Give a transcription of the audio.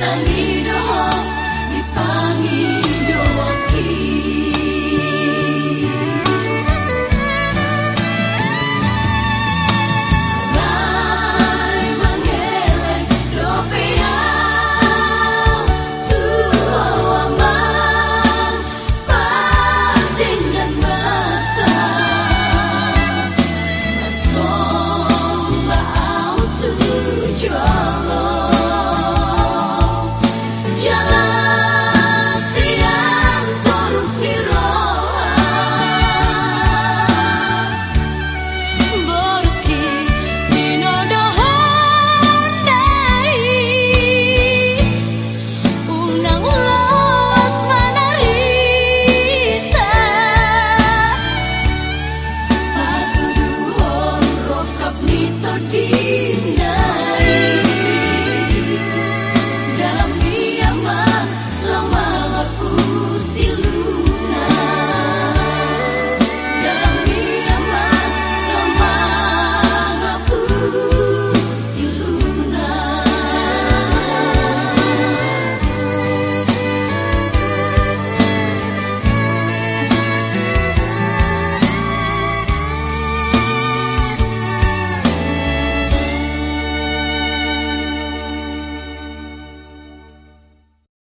Kanina ho, ni Panginoon.